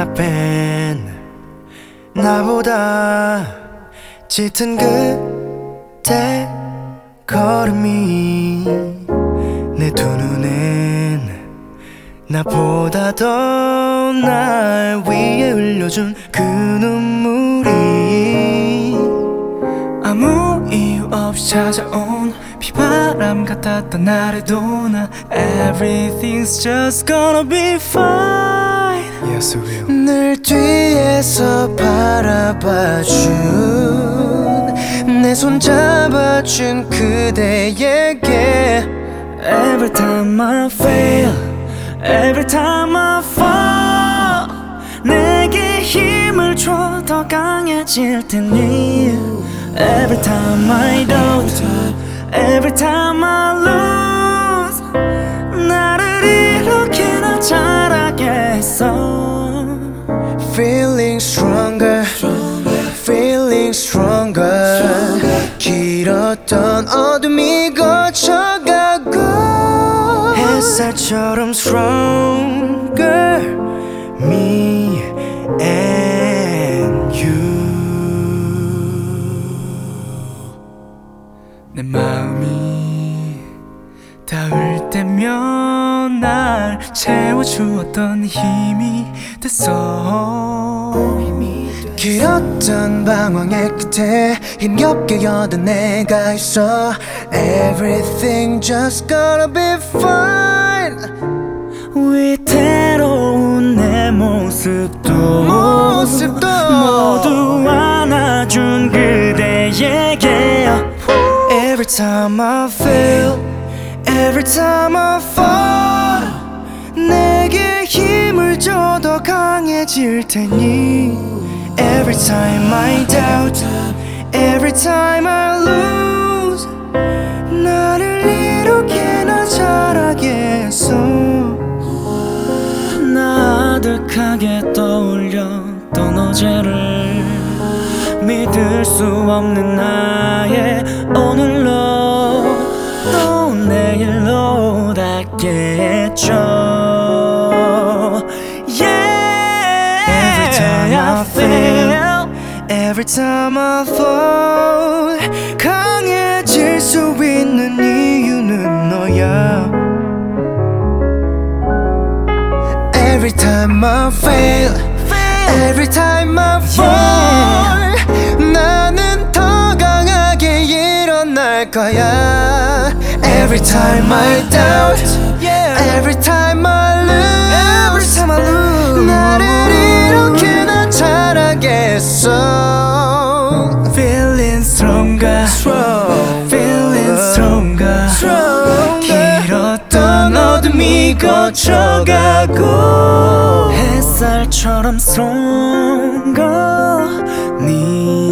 앞엔 나보다 짙은 그때 걸음이 내 두 눈엔 나보다 더 날 위에 흘려준 그 눈물이 아무 이유 없이 찾아온 비바람 같았던 날에도 나. Everything's just gonna be fine. Yes it will 바라봐준 내 손 잡아준 그대에게 Every time I fail Every time I fall 내게 힘을 줘 더 강해질 테니 Every time I doubt Every time I lose Feeling stronger. 길었던 어둠이 거쳐가고 햇살처럼 stronger. Me and you. 내 마음이 닿을 때면 날 채워주었던 힘이 됐어 길었던 방황의 끝에 힘겹게 여든 내가 있어 Everything just gonna be fine 위태로운 내 모습도 모습도 모두 안아준 그대에게 Every time I fail Every time I fall 내게 힘을 줘더 강해질 테니 Every time I doubt Every time I lose 나를 이렇게나 잘하게 했어 나 아득하게 떠올렸던 어제를 믿을 수 없는 나의 오늘로 또 내일로 닿겠죠 Every time I fall 강해질 수 있는 이유는 너야 Every time I fail, every time I fall, 나는 더 강하게 일어날 거야. Every time I doubt, 거쳐가고 햇살처럼 stronger 네